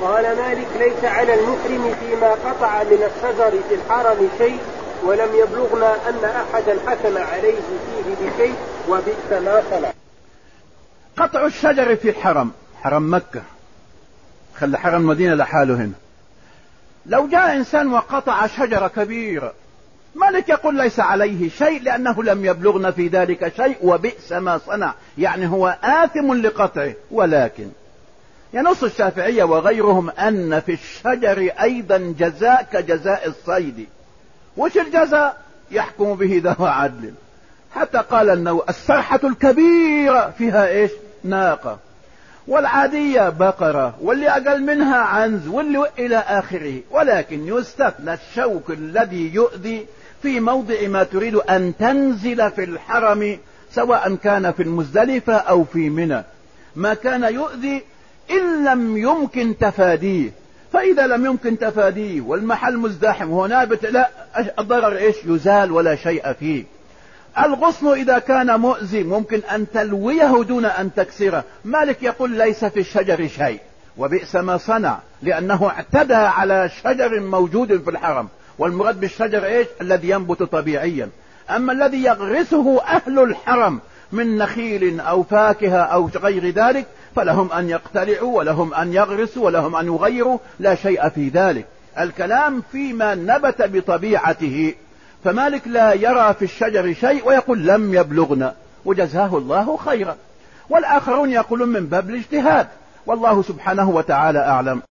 قال مالك ليس على المحرم فيما قطع من الشجر في الحرم شيء ولم يبلغنا أن أحدا حكم عليه فيه بشيء وبئس ما صنع. قطع الشجر في الحرم حرم مكة. خلي حرم المدينة لحاله هنا. لو جاء إنسان وقطع شجرة كبيرة مالك يقول ليس عليه شيء لأنه لم يبلغنا في ذلك شيء وبئس ما صنع. يعني هو آثم لقطعه ولكن ينص الشافعية وغيرهم أن في الشجر أيضا جزاء كجزاء الصيد. وش الجزاء؟ يحكم به ذو عدل. حتى قال أنه السرحة الكبيرة فيها إيش؟ ناقة. والعادية بقرة واللي أقل منها عنز واللي إلى آخره. ولكن يستثنى الشوك الذي يؤذي في موضع ما تريد أن تنزل في الحرم سواء كان في المزدلفة أو في منى. ما كان يؤذي إن لم يمكن تفاديه فإذا لم يمكن تفاديه والمحل مزدحم وهو نابت لا الضرر إيش؟ يزال ولا شيء فيه. الغصن إذا كان مؤذي ممكن أن تلويه دون أن تكسره. مالك يقول ليس في الشجر شيء وبئس ما صنع لأنه اعتدى على شجر موجود في الحرم والمراد بالشجر إيش؟ الذي ينبت طبيعيا. أما الذي يغرسه أهل الحرم من نخيل أو فاكهة أو غير ذلك فلهم أن يقتلعوا ولهم أن يغرسوا ولهم أن يغيروا لا شيء في ذلك. الكلام فيما نبت بطبيعته. فمالك لا يرى في الشجر شيء ويقول لم يبلغنا. وجزاه الله خيرا. والآخرون يقولون من باب الاجتهاد. والله سبحانه وتعالى أعلم.